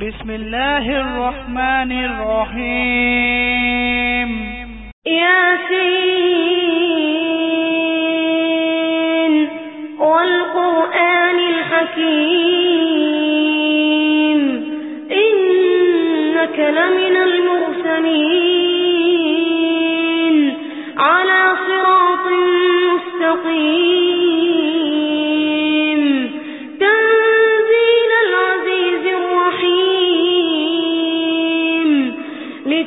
بسم الله الرحمن الرحيم. ياسين والقرآن الحكيم.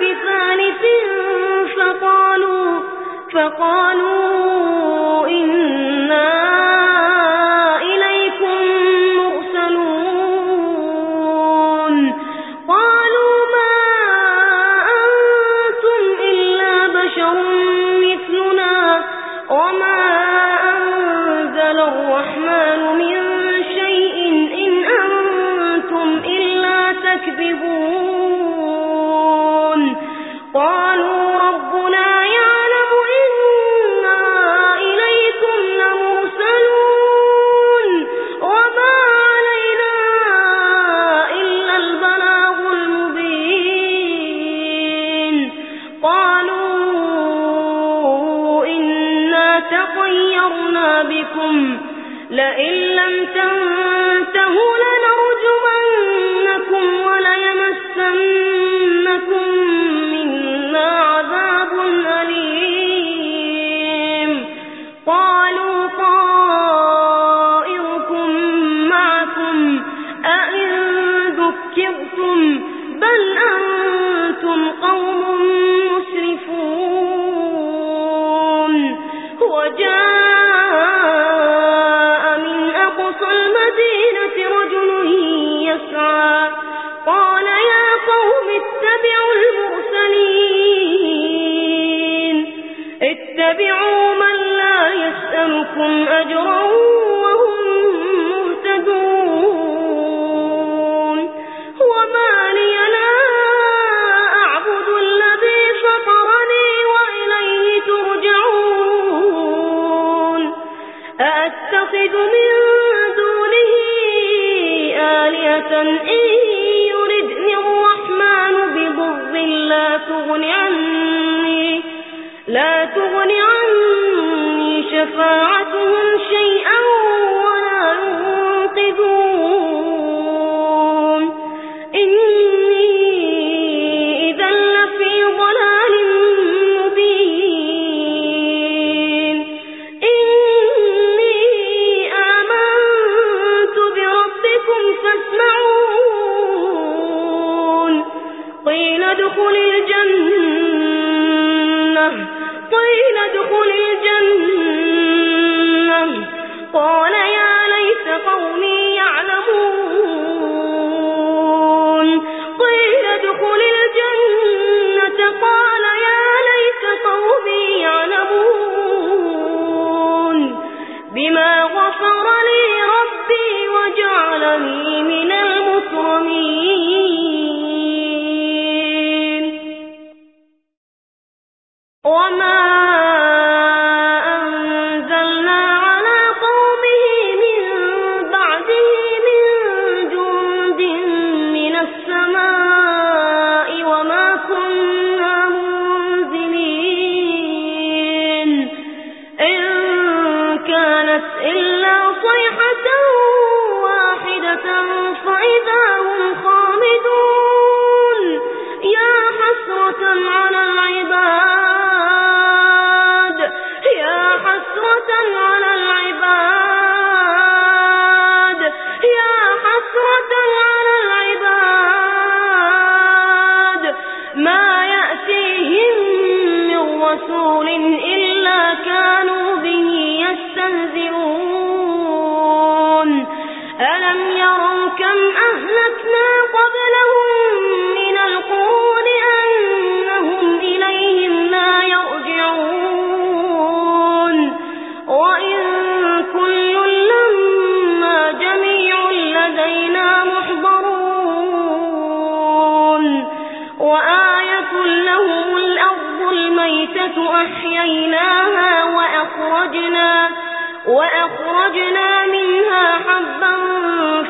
بثالث فقالوا فقالوا إنا بكم لئن لم تنتهوا لنرجمنكم وليمسنكم وجاءوا أأتخذ من دونه آلية إن يردني الرحمن بضر لا تغن عني لا تغن عني شفاعتهم فاسمعون قيل ادخل الجنة. قيل ادخل الجنة. قال يا ليت قومي يعلمون. وجعلني من المكرمين. وما وأخرجنا منها حبا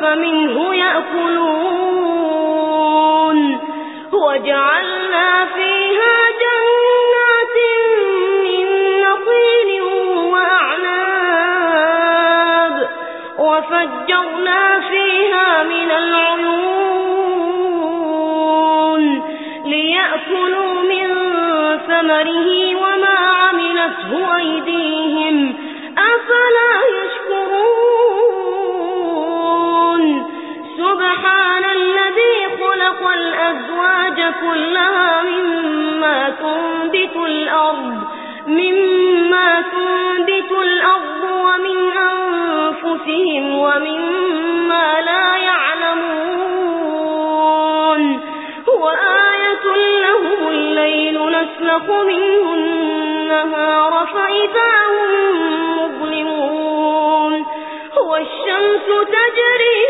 فمنه يأكلون وجعلنا فيها جنات من نخيل وأعناب وفجرنا فيها من العيون ليأكلوا من ثمره وما عملته أيديهم أفلا يشكرون سبحان الذي خلق الأزواج كلها مما تنبت الأرض مما تنبت الأرض ومن أنفسهم ومما لا يعلمون. وآية لهم الليل نسلخ منه النهار فإذا هم مظلمون. والشمس تجري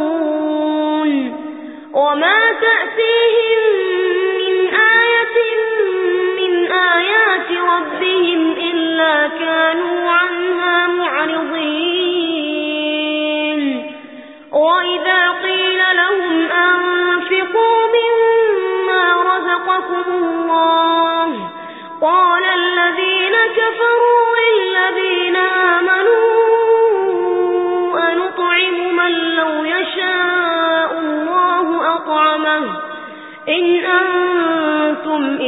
ترحمون وما تأتيهم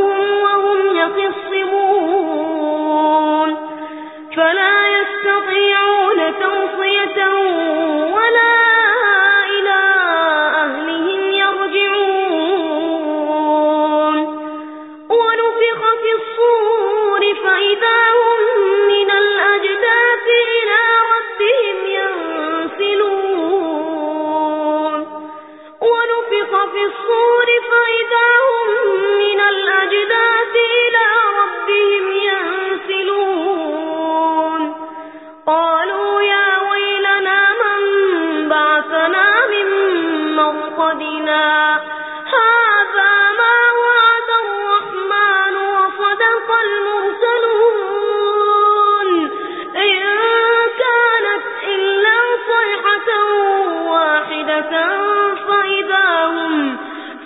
فأخذتهم وهم يخصمون فلا يستطيعون توصية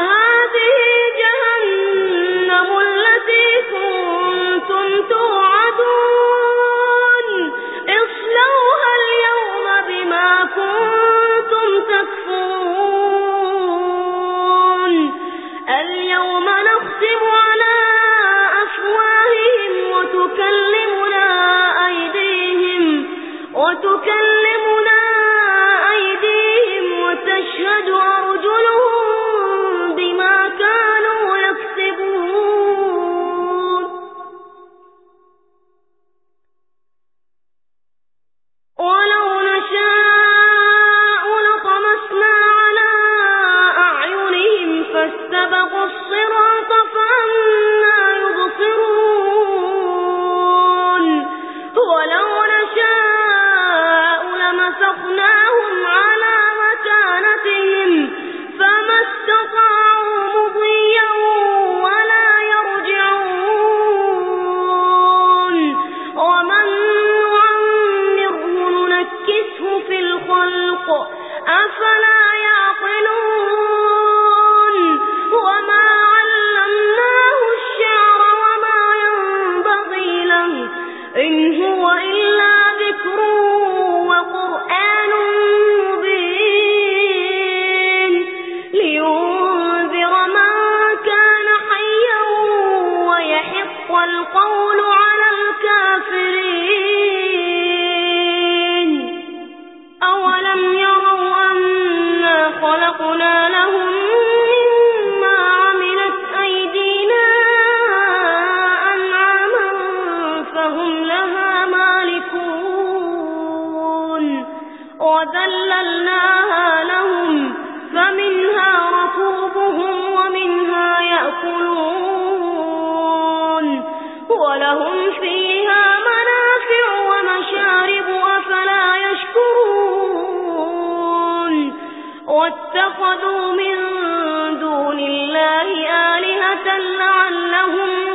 ah, ولهم فيها منافع ومشارب أفلا يشكرون. واتخذوا من دون الله آلهة لعلهم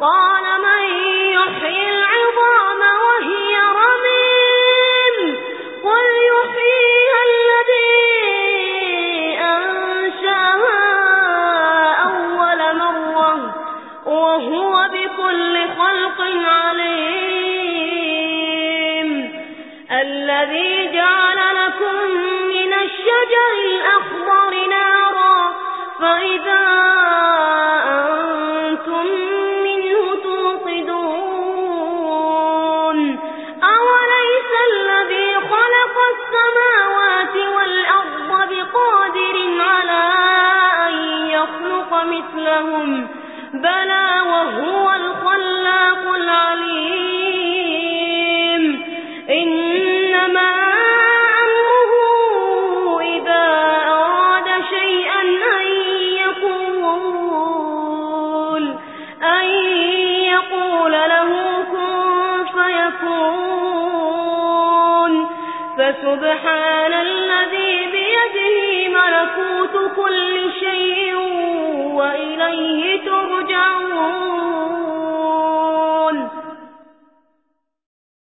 قال من يحيي العظام وهي رميم قل يحييها الذي أنشأها أول مرة وهو بكل خلق عليم. الذي جعل لكم من الشجر الأخضر نارا فإذا